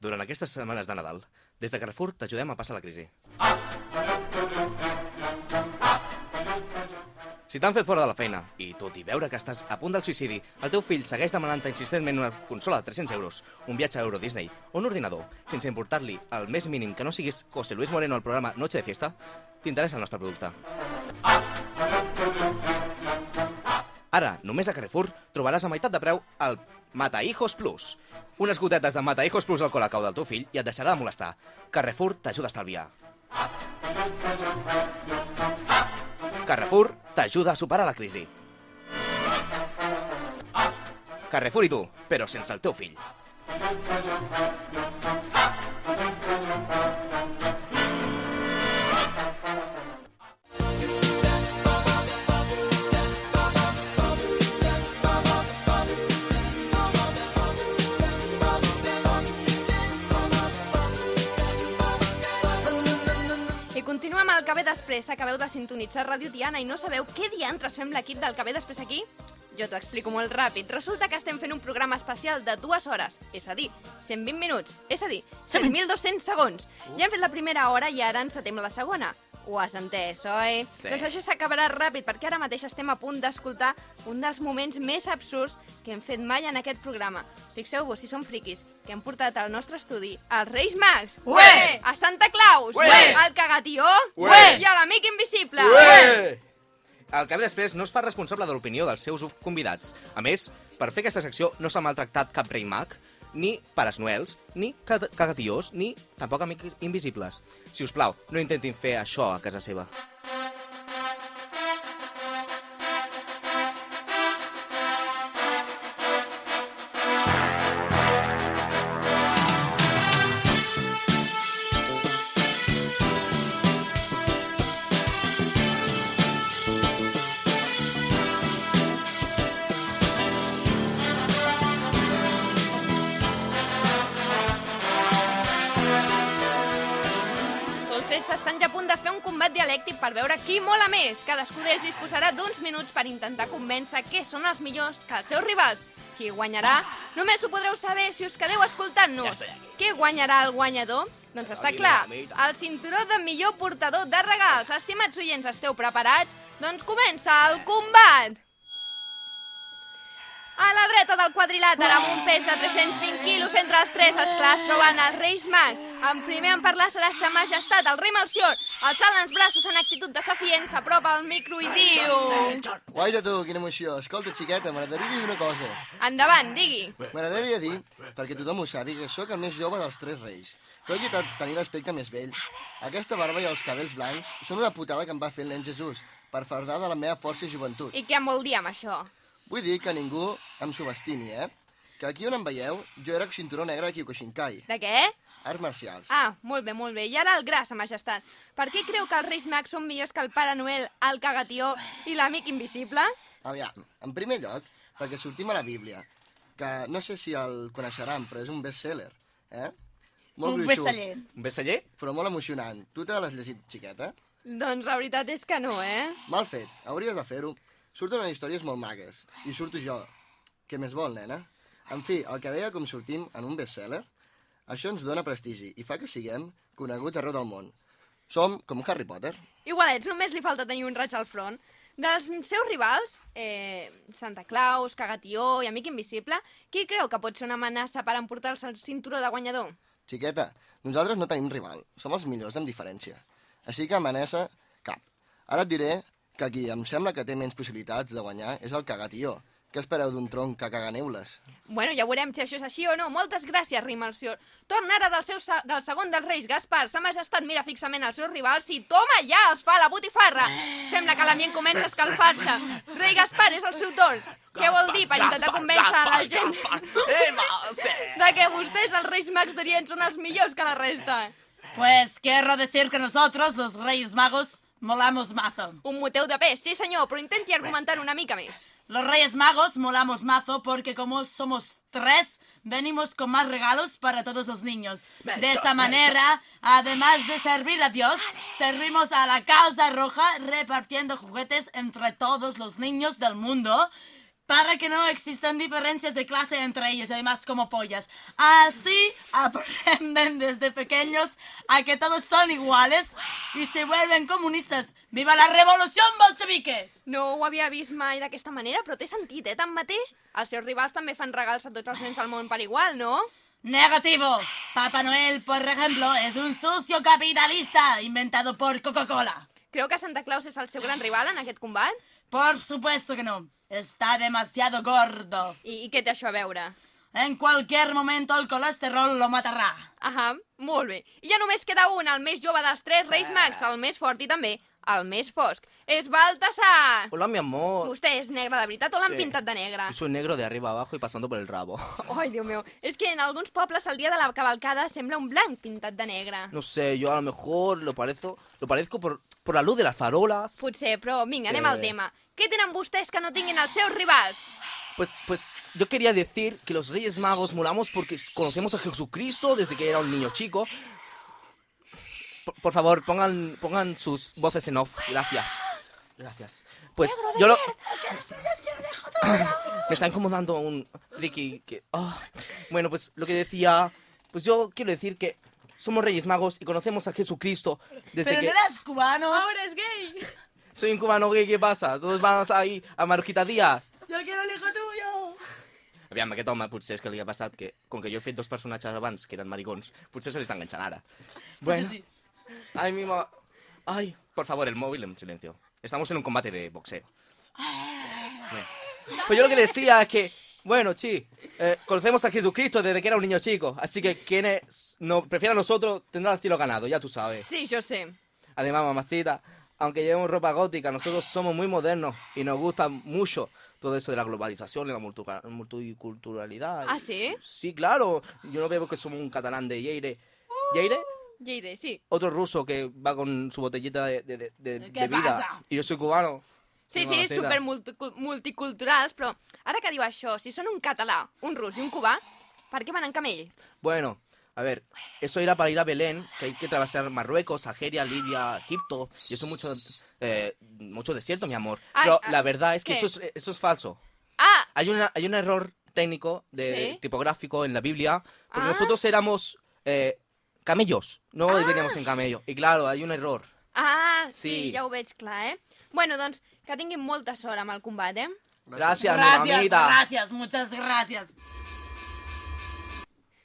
Durant aquestes setmanes de Nadal, des de Carrefour t'ajudem a passar la crisi. Si t'han fet fora de la feina i tot i veure que estàs a punt del suïcidi, el teu fill segueix demanant-te insistentment una consola de 300 euros, un viatge a Euro Disney o un ordinador, sense importar-li el més mínim que no siguis José Luis Moreno al programa Noche de Fiesta, t'interessa el nostre producte. Ara, només a Carrefour, trobaràs a meitat de preu el Matahijos Plus. Unes gotetes de Matahijos Plus al colacau del teu fill i et deixarà de molestar. Carrefour t'ajuda a estalviar. Carrefour t'ajuda a superar la crisi. Carrefour i tu, però sense el teu fill. El Cabé d'Express. Acabeu de sintonitzar Ràdio Tiana i no sabeu què diantres fem l'equip del Cabé d'Express aquí? Jo t'ho explico molt ràpid. Resulta que estem fent un programa especial de dues hores, és a dir, 120 minuts, és a dir, 6.200 segons. Ja hem fet la primera hora i ara encetem la segona. Ho has entès, oi? Sí. Doncs això s'acabarà ràpid, perquè ara mateix estem a punt d'escoltar un dels moments més absurds que hem fet mai en aquest programa. Fixeu-vos, si som friquis, que hem portat al nostre estudi els Reis Mags, Ué! a Santa Claus, Ué! al Cagatió Ué! i a l'amic invisible. El Cabé després no es fa responsable de l'opinió dels seus convidats. A més, per fer aquesta secció no s'ha maltractat cap rei mag, ni pares noels, ni ca- cagatiós, ni tampoc amics invisibles. Si us plau, no intentin fer això a casa seva. Cadascú d'ells disposarà d'uns minuts per intentar convèncer que són els millors que els seus rivals. Qui guanyarà? Només ho podreu saber si us quedeu escoltant-nos. Què guanyarà el guanyador? Doncs està clar, el cinturó de millor portador de regals. Estimats oients, esteu preparats? Doncs comença el combat! A la dreta del quadrilàter, amb un pes de 320 quilos entre els tres, els clars troben els Reis Mag. En primer en parlar serà sa majestat, el rei Melcior. Alçant els braços en actitud desafiant, s'apropa al micro i diu... Guaita tu, quina emoció. Escolta, xiqueta, m'agradaria dir una cosa. Endavant, digui. M'agradaria dir, perquè tothom ho sàpiga, que sóc el més jove dels tres reis. Tot i te- tenir l'aspecte més vell. Aquesta barba i els cabells blancs són una putada que em va fer el nen Jesús, per fardar de la meva força i joventut. I què em vol dir amb això? Vull dir que ningú em subestimi, eh? Que aquí on em veieu, jo era cinturó negre de Kyokushinkai, De què? arts marcials. Ah, molt bé, molt bé. I ara el gra, sa majestat. Per què creu que els Reis Mags són millors que el Pare Noel, el Cagatió i l'amic invisible? Aviam, en primer lloc, perquè sortim a la Bíblia, que no sé si el coneixeran, però és un best-seller, eh? Un gruixut, best-seller. Un best-seller? Però molt emocionant. Tu te l'has llegit, xiqueta? Doncs la veritat és que no, eh? Mal fet, hauries de fer-ho. Surten unes històries molt magues, i surto jo. Què més vol, nena? En fi, el que deia com sortim en un best-seller, això ens dona prestigi i fa que siguem coneguts arreu del món. Som com Harry Potter. Igualets, només li falta tenir un raig al front. Dels seus rivals, eh, Santa Claus, Cagatió i Amic Invisible, qui creu que pot ser una amenaça per emportar-se el cinturó de guanyador? Xiqueta, nosaltres no tenim rival, som els millors amb diferència. Així que amenaça, cap. Ara et diré que qui em sembla que té menys possibilitats de guanyar és el cagatió. Què espereu d'un tronc que caga neules? Bueno, ja veurem si això és així o no. Moltes gràcies, Rimalcior. Torna ara del, seu, se- del segon dels Reis, Gaspar. Sa majestat mira fixament els seus rivals i toma ja, els fa la botifarra. Sembla que l'ambient comença a escalfar-se. Rei Gaspar, és el seu torn. Què vol dir per intentar convèncer a la gent de que vostès, els Reis Mags d'Orient, són els millors que la resta? Pues quiero decir que nosotros, los Reyes Magos, molamos mazo. Un moteu de pes, sí senyor, però intenti argumentar una mica més. Los Reyes Magos molamos mazo porque como somos tres, venimos con más regalos para todos los niños. De esta manera, además de servir a Dios, servimos a la causa roja repartiendo juguetes entre todos los niños del mundo. Para que no existan diferencias de clase entre ellos, además como pollas. Así aprenden desde pequeños a que todos son iguales y se vuelven comunistas. ¡Viva la revolución bolchevique! No ho havia vist mai d'aquesta manera, però té sentit, eh, tanmateix? Els seus rivals també fan regals a tots els nens del món per igual, no? Negativo. Papá Noel, por ejemplo, es un sucio capitalista inventado por Coca-Cola. Creu que Santa Claus és el seu gran rival en aquest combat? Por supuesto que no. Está demasiado gordo. I, i què té això a veure? En cualquier momento el colesterol lo matará. Ahà, molt bé. I ja només queda un, el més jove dels tres Reis Mags, el més fort i també el més fosc. És Baltasar! Hola, mi amor. Vostè és negre de veritat o l'han Sí. pintat de negre? Yo soy negro de arriba abajo y pasando por el rabo. Ai, Déu meu. És que en alguns pobles el dia de la cavalcada sembla un blanc pintat de negre. No sé, yo a lo mejor lo parezco, lo parezco por, por la luz de las farolas. Potser, però vinga, anem Sí. al tema. Què tenen vostès que no tinguin els seus rivals? Pues, pues yo quería decir que los Reyes Magos molamos porque conocemos a Jesucristo desde que era un niño chico. Por, por favor, pongan, pongan sus voces en off. Gracias. Gracias. Pues yo lo... Me está incomodando un friki que... ah. Bueno, pues lo que decía... Pues yo quiero decir que somos Reyes Magos y conocemos a Jesucristo desde Pero que... no eres cubano. Ahora és gay! Soy un cubano gay, ¿qué pasa? Todos vamos ahí a Marujita Díaz. Yo quiero el hijo tuyo. Aviam, aquest home potser és que li ha passat que, com que jo he fet dos personatges abans que eren maricons, potser se li està enganxant ara. Bueno. sí. Ay, mi ma... Ay, por favor, el móvil en silencio. Estamos en un combate de boxeo. Pues yo lo que decía es que, bueno, sí, eh, conocemos a Jesucristo desde que era un niño chico, así que quienes nos prefieran a nosotros tendrán el cielo ganado, ya tú sabes. Sí, jo sé. Además, mamacita, aunque llevemos ropa gótica, nosotros somos muy modernos y nos gusta mucho todo eso de la globalización y la multiculturalidad. Ah, sí? Sí, claro. Yo no veo que somos un catalán de Lleire. ¿Lleire? Lleide, sí. Otro ruso que va con su botellita de, de, de- de ¿Qué bebida. pasa? Y yo soy cubano. Sí, Sí, mamacita. super multicul- multiculturals, però ara que diu això, si són un català, un rus i un cubà, per què van en camell? Bueno, a ver, eso era para ir a Belén, que hay que atravesar Marruecos, Algeria, Libia, Egipto, y eso es mucho, eh, mucho desierto, mi amor. Ay, Pero ah, la verdad es que eso es, eso es falso. Ah, Hay, una, hay un error técnico, de ¿Sí? tipográfico en la Biblia, porque Ah. nosotros éramos eh, camellos, no veníamos en camello. Y claro, hay un error. ah, sí, Sí. ja ho veig clar, eh? Bueno, doncs, que tinguin molta sort amb el combat, eh? Gracias, mamita. gracias, muchas gracias.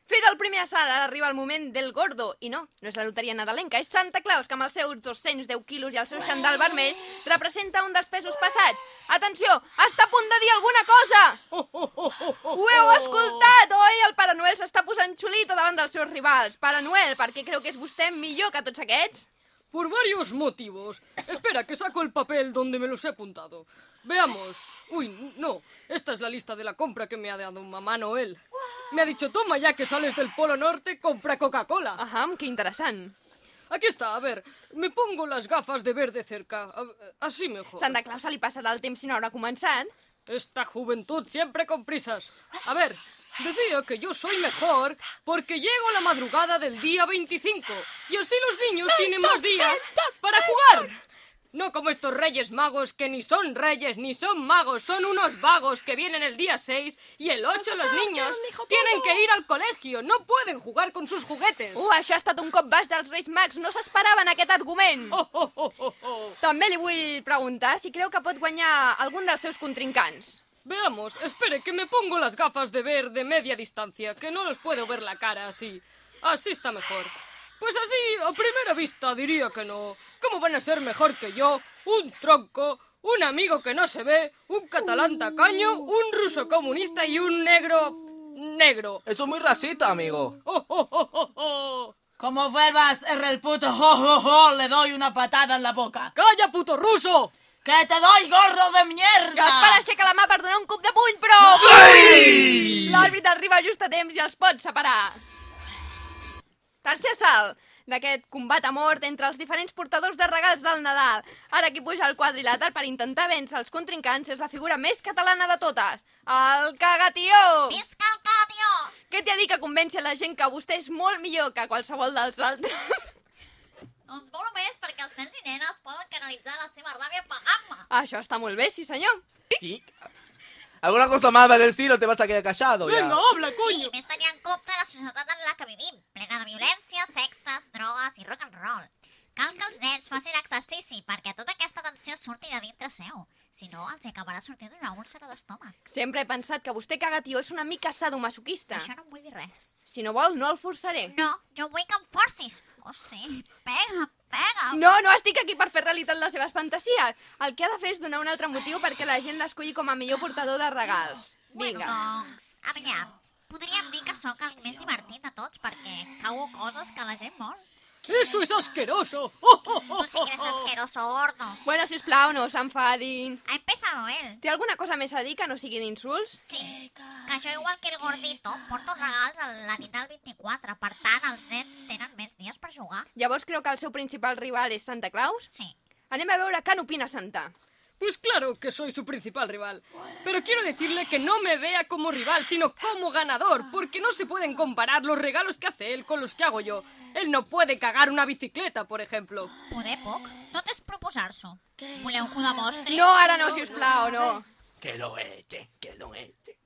Fet el primer assalt, ara arriba el moment del gordo. I no, no és la loteria nadalenca, és Santa Claus, que amb els seus 210 quilos i el seu xandall vermell representa un dels pesos passats. Atenció, està a punt de dir alguna cosa! Ho heu escoltat, oi? El Pare Noel s'està posant xulito davant dels seus rivals. Pare Noel, per què creu que és vostè millor que tots aquests? Por varios motivos. Espera, que saco el papel donde me los he apuntado. Veamos. Uy, no. Esta es la lista de la compra que me ha dado mamá Noel. Me ha dicho, toma, ya que sales del Polo Norte, compra Coca-Cola. Aham, que interessant. Aquí está, a ver. Me pongo las gafas de ver de cerca. A- Así mejor. Santa Claus se li passarà el temps si no haurà començat. Esta juventud siempre con prisas. A ver, decía que yo soy mejor porque llego la madrugada del día 25 y así los niños tienen más días para jugar. No como estos reyes magos que ni son reyes ni son magos, son unos vagos que vienen el día 6 y el 8 los niños tienen que ir al colegio, no pueden jugar con sus juguetes. Uh, això ha estat un cop baix dels Reis Mags. No s'esperaven aquest argument. Oh, oh, oh, oh, oh. També li vull preguntar si creu que pot guanyar algun dels seus contrincants. Veamos, espere que me pongo las gafas de ver de media distancia, que no los puedo ver la cara así. Así está mejor. Pues así, a primera vista diría que no. ¿Cómo van a ser mejor que yo? Un tronco, un amigo que no se ve, un catalán tacaño, un ruso comunista y un negro... negro. Eso es muy racista, amigo. Oh, oh, oh. Como vuelvas, R el puto, jo, jo, jo, le doy una patada en la boca. ¡Calla, puto ruso! ¡Que te doy, gordo de mierda! Gaspar aixeca la mà per donar un cop de puny, però... L'àrbit arriba just a temps i els pot separar. Tercer assalt d'aquest combat a mort entre els diferents portadors de regals del Nadal. Ara qui puja al quadrilàter per intentar vèncer els contrincants és la figura més catalana de totes, el cagatió! Visca el Cadio! Què t'ha dit que convenci la gent que vostè és molt millor que qualsevol dels altres? Doncs molt més perquè els nens i nenes poden canalitzar la seva ràbia pagant-me. Això està molt bé, sí senyor. Sí. Alguna cosa más va a decir o te vas a quedar callado ya. Venga, habla, Sí, coño. més tenir en compte la societat en la que vivim, plena de violència, sexes, drogues i rock and roll. Cal que els nens facin exercici perquè tota aquesta tensió surti de dintre seu. Si no, els acabarà sortint una úlcera d'estómac. Sempre he pensat que vostè, cagatió, és una mica sadomasoquista. Això no em vull dir res. Si no vol, no el forçaré. No, jo vull que em forcis. Oh, sí. Pega, pega. No, no estic aquí per fer realitat les seves fantasies. El que ha de fer és donar un altre motiu perquè la gent l'esculli com a millor portador de regals. Bueno, Vinga. doncs, aviam. Podríem dir que sóc el més divertit de tots perquè cago coses que la gent vol. Eso es asqueroso. Oh, oh, oh, Tu sí que eres asqueroso, gordo. Bueno, sisplau, no s'enfadin. Ha empezado él. Té alguna cosa més a dir que no siguin insults? Sí, que jo, igual que el gordito, porto regals a la nit del 24. Per tant, els nens tenen més dies per jugar. Llavors creu que el seu principal rival és Santa Claus? Sí. Anem a veure què n'opina Santa. Pues claro que soy su principal rival. Pero quiero decirle que no me vea como rival, sino como ganador, porque no se pueden comparar los regalos que hace él con los que hago yo. Él no puede cagar una bicicleta, por ejemplo. Poder poc. Tot és proposar-s'ho. Voleu que ho demostri? No, ara no, si us plau, no. Que lo eche, que lo eche.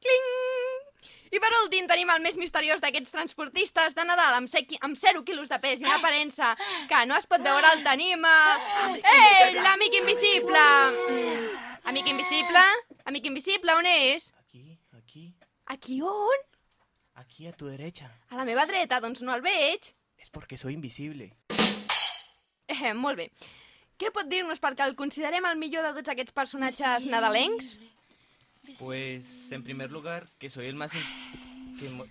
Cling! I per últim tenim el més misteriós d'aquests transportistes de Nadal amb, sequi, amb 0 quilos de pes i una aparença que no es pot veure el tenim a... Ei, l'amic invisible! Mm. Amic invisible? Amic invisible, on és? Aquí, aquí, Aquí on? aquí a tu derecha. A la meva dreta, doncs no el veig. Es porque soy invisible. Eh, molt bé. Què pot dir-nos perquè el considerem el millor de tots aquests personatges nadalencs? Pues en primer lugar que soy el más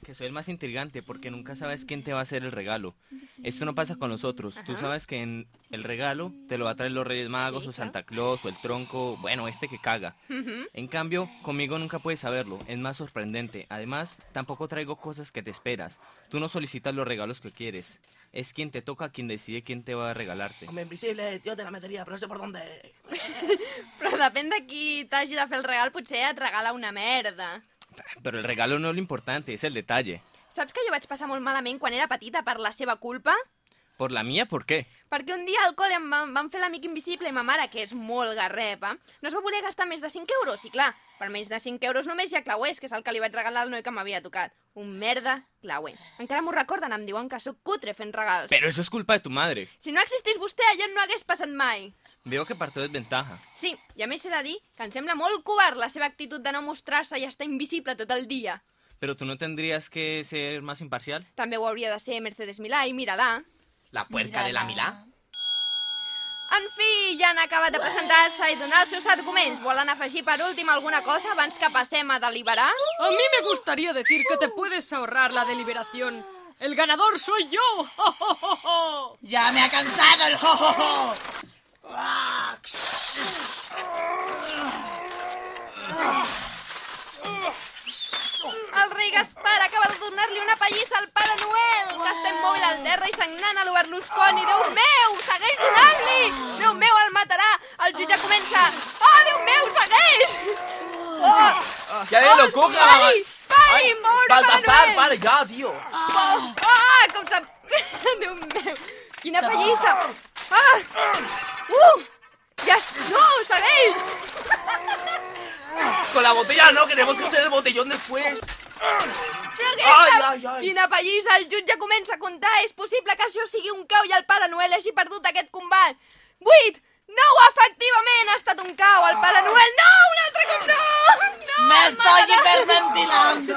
que, soy el más intrigante porque nunca sabes quién te va a hacer el regalo. Esto no pasa con los otros. Tú sabes que en el regalo te lo va a traer los Reyes Magos Sí, o. Santa Claus o el tronco, bueno, este que caga. En cambio, conmigo nunca puedes saberlo, es más sorprendente. Además, tampoco traigo cosas que te esperas. Tú no solicitas los regalos que quieres. Es quien te toca quien decide quién te va a regalarte. Hombre, invisible, yo te la metería, pero no sé por dónde. Però depèn de qui t'hagi de fer el regal, potser et regala una merda. Pero el regalo no es lo importante, es el detalle. Saps que jo vaig passar molt malament quan era petita per la seva culpa? ¿Por la mía? ¿Por qué? Perquè un dia al col·le em van, van fer l'amic invisible i ma mare, que és molt garrepa, no es va voler gastar més de 5 euros. I clar, per menys de 5 euros només hi ha clauers, que és el que li vaig regalar al noi que m'havia tocat. Un merda clauer. Encara m'ho recorden, em diuen que sóc cutre fent regals. Pero eso es culpa de tu madre. Si no existís vostè, allò no hagués passat mai. Veo que partó desventaja. Sí, i a més he de dir que em sembla molt covard la seva actitud de no mostrar-se i estar invisible tot el dia. Pero tú no tendrías que ser más imparcial. També ho hauria de ser Mercedes Milà i mira-la. La puerca de la Milà. En fi, ja han acabat de presentar-se i donar els seus arguments. Volen afegir per últim alguna cosa abans que passem a deliberar? A mí me gustaría decir que te puedes ahorrar la deliberación. El ganador soy yo. ¡Oh, oh, oh, oh! Ya me ha cansado el jojojo. El rei Gaspar acaba de donar-li una pallissa al Pare Noel, que està immòbil al terra i sagnant a lo Berlusconi. Déu meu, segueix donant-li! Déu meu, el matarà! El jutge comença... Oh, Déu meu, segueix! Oh, ¡Ya de lo coja! pari! Pari, pobre Pare Baltasar, Noel! vale, ya, tío. Oh, ah, com sap... Déu meu, quina pallissa! Ah! Uh! Ja... No, segueix! Con la botella no, queremos que hacer el botellón después. Però què Ai, ai, ai. Quina pallissa! El jutge comença a comptar. És possible que això sigui un cau i el Pare Noel hagi perdut aquest combat. Vuit! Nou, efectivament, ha estat un cau. El Pare Noel... No, un altre cop no! No, Me el estoy matarà. hiperventilando.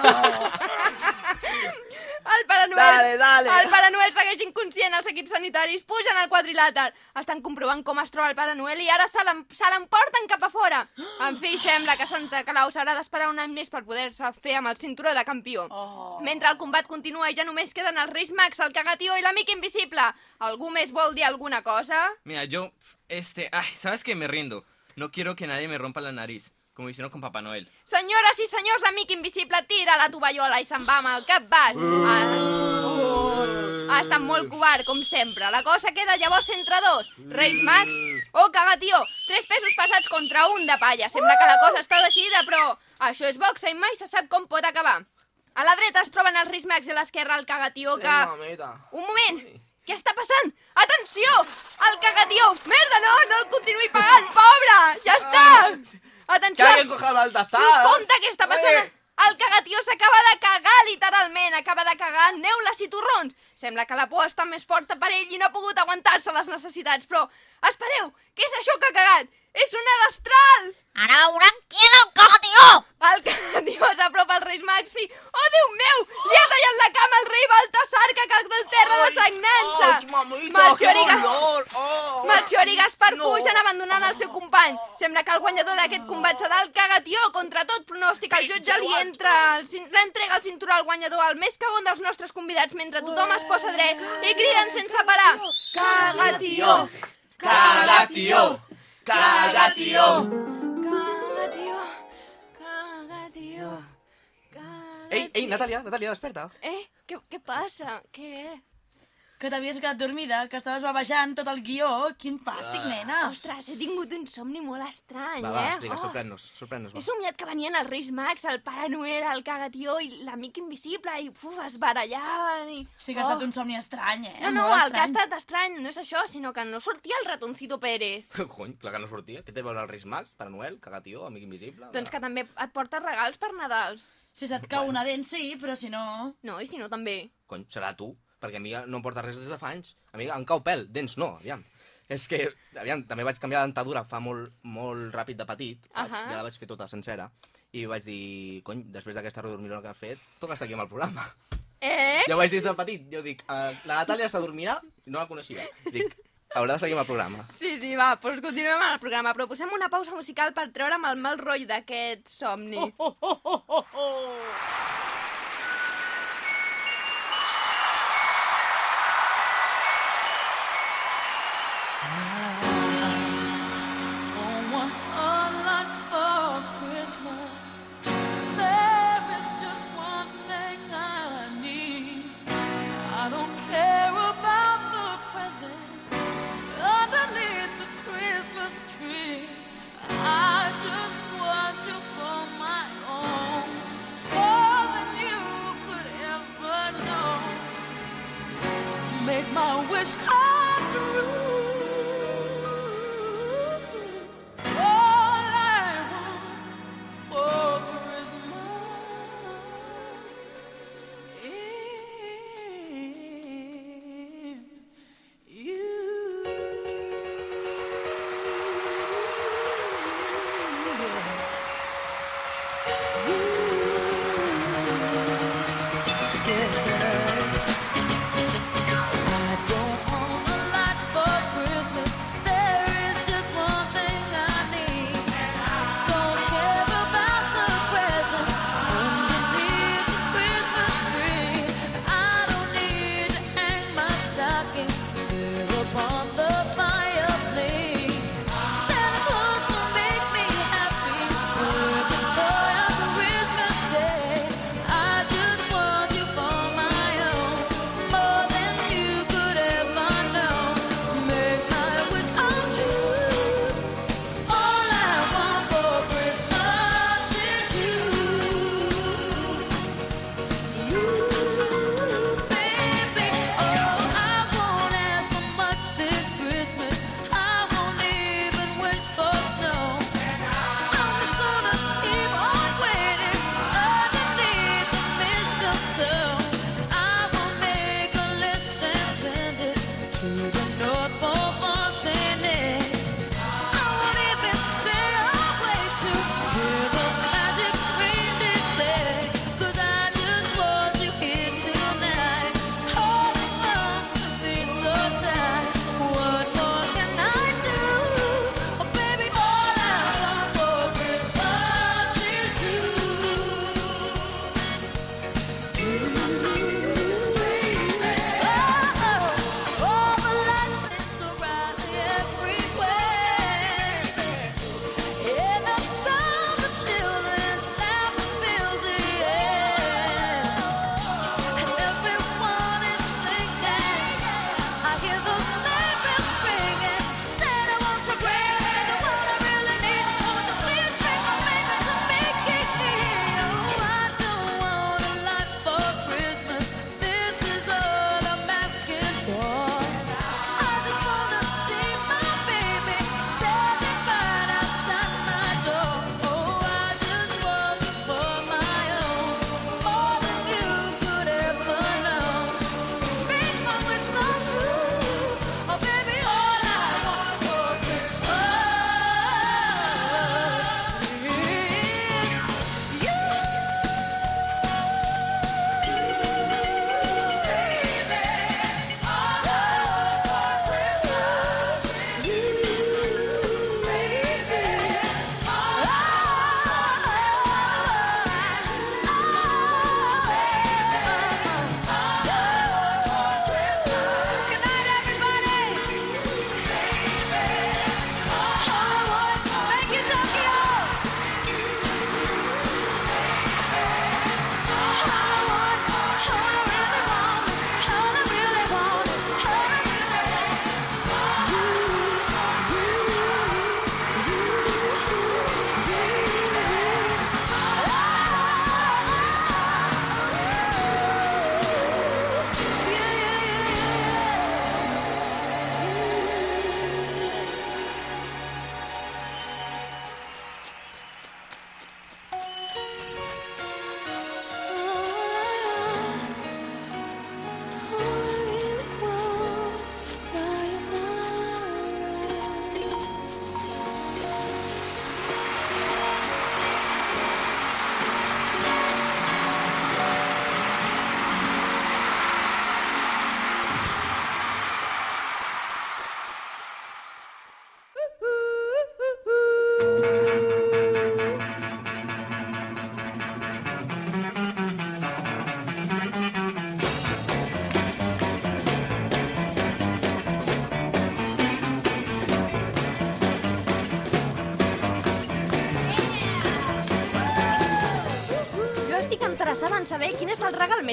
El Pare Noel... Dale, dale. El Pare Noel segueix inconscient. Els equips sanitaris pugen al quadrilàter. Estan comprovant com es troba el Pare Noel i ara se l'em- se l'emporten cap a fora. En fi, sembla que Santa Claus haurà d'esperar un any més per poder-se fer amb el cinturó de campió. Oh. Mentre el combat continua i ja només queden els Reis Max, el cagatió i l'amic invisible. Algú més vol dir alguna cosa? Mira, yo, este, ay, ¿sabes qué? Me rindo. No quiero que nadie me rompa la nariz, como hicieron con Papá Noel. Senyores i senyors, l'amic invisible tira la tovallola i se'n va amb el cap baix. Ah, uh, ha estat molt covard, com sempre. La cosa queda llavors entre dos. Reis Max o cagatió. Tres pesos passats contra un de palla. Sembla que la cosa està decidida, però això és boxa i mai se sap com pot acabar. A la dreta es troben els Reis Max i a l'esquerra el cagatió que... Un moment! Què està passant? Atenció! El cagatió! Merda, no! No el continuï pagant, pobre! Ja està! Que Atenció! alguien coja el Baltasar! Compte què està passant! Eh! El cagatió s'acaba de cagar, literalment. Acaba de cagar neules i torrons. Sembla que la por està més forta per ell i no ha pogut aguantar-se les necessitats. Però, espereu, què és això que ha cagat? És una destral! Ara veuran qui és el cagatió! El cagatió s'apropa al Reis Maxi. Oh, Déu meu! Li ha tallat la cama al rei Baltasar, que cau del terra de sagnança! Ai, mamita, Melcior que Gas- dolor! Oh, Melcior i Gaspar no. fugen abandonant el seu company. Sembla que el guanyador d'aquest combat serà el cagatió. Contra tot pronòstic, el jutge li entra l'entrega el cinturó al guanyador, el més cagón dels nostres convidats, mentre tothom es posa dret i criden sense parar. Cagatió! Cagatió! Cagatió! Cagatió! Cagatió! Cagatió! Ei, ei, Natàlia, Natàlia, desperta. Eh? Què, què passa? Què? Que t'havies quedat dormida, que estaves babejant tot el guió. Quin fàstic, nena. Ostres, he tingut un somni molt estrany, Va, va, eh? explica, sorprèn-nos, sorprèn-nos. He va. somiat que venien els Reis Mags, el Pare Noel, el Cagatió i l'amic invisible i uf, es barallaven i... Sí que ha estat un somni estrany, eh? No, no, Molt el que ha estrany. estat estrany no és això, sinó que no sortia el ratoncito Pérez. Cony, clar que no sortia. Què té a veure el Reis Max, Pare Noel, Cagatió, Amic Invisible? Doncs que també et porta regals per Nadals. Si se't cau una dent, sí, però si no... No, i si no també. Cony, serà tu, perquè a mi no em porta res des de fa anys. A mi em cau pèl, dents no, aviam. És que, aviam, també vaig canviar de dentadura fa molt, molt ràpid de petit, saps? Ahà. ja la vaig fer tota sencera, i vaig dir, cony, després d'aquesta redormirona que has fet, toca estar aquí amb el programa. Eh? Ja ho vaig dir des de petit, jo dic, uh, la Natàlia s'adormirà, no la coneixia. Dic, haurà de seguir amb el programa. Sí, sí, va, doncs continuem amb el programa. Però posem una pausa musical per treure'm el mal rotllo d'aquest somni. Oh, oh, oh, oh, oh. Oh, wish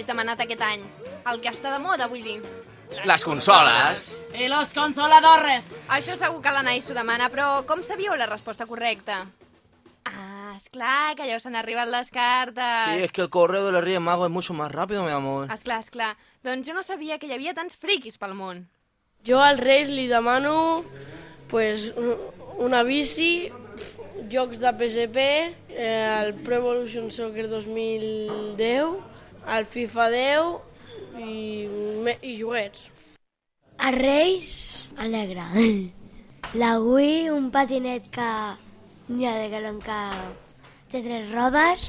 més demanat aquest any? El que està de moda, vull dir. Les consoles. I los consoladores. Això segur que l'Anaïs s'ho demana, però com sabíeu la resposta correcta? Ah, esclar, que ja us han arribat les cartes. Sí, es que el correo de los Reyes Magos es mucho más rápido, mi amor. Esclar, esclar. Doncs jo no sabia que hi havia tants friquis pel món. Jo als Reis li demano pues, un- una bici, jocs de PSP, eh, el Pro Evolution Soccer 2010, el FIFA 10 i, i joguets. A Reis, el negre. La Wii, un patinet que n'hi ha de galon que té tres rodes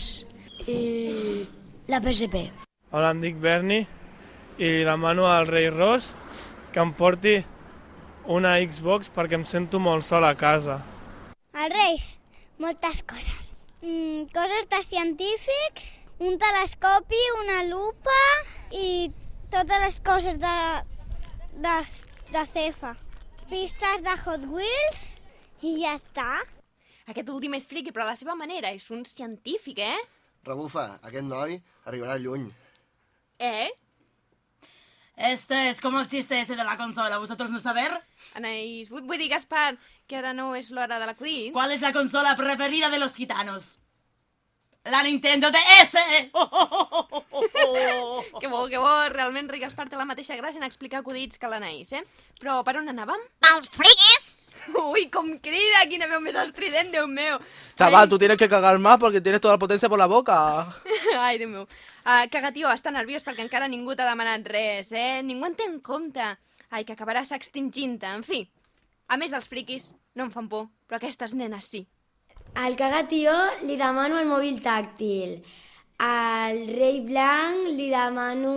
i la PSP. Hola, em dic Berni i li demano al rei Ros que em porti una Xbox perquè em sento molt sol a casa. El rei, moltes coses. Mm, coses de científics, un telescopi, una lupa i totes les coses de, de, de cefa. Pistes de Hot Wheels i ja està. Aquest últim és friqui, però a la seva manera. És un científic, eh? Rebufa, aquest noi arribarà lluny. Eh? Este es como el chiste ese de la consola, ¿vosotros no saber? Anaïs, vull, vull dir, Gaspar, que ara no és l'hora de l'acudit. ¿Cuál es la consola preferida de los gitanos? La Nintendo DS. que bo, que bo. Realment, Ric Gaspar té la mateixa gràcia en explicar acudits que l'Anaïs, eh? Però per on anàvem? Els friquis! Ui, com crida! Quina veu més estrident, Déu meu! Chaval, tú tienes que cagar más porque tienes toda la potencia por la boca. Ai, Déu meu. Uh, Cagatió està nerviós perquè encara ningú t'ha demanat res, eh? Ningú en té en compte. Ai, que acabarà s'extingint-te. En fi, a més dels friquis, no em fan por, però aquestes nenes sí. Al cagatío li demano el mòbil tàctil. Al rei blanc li demano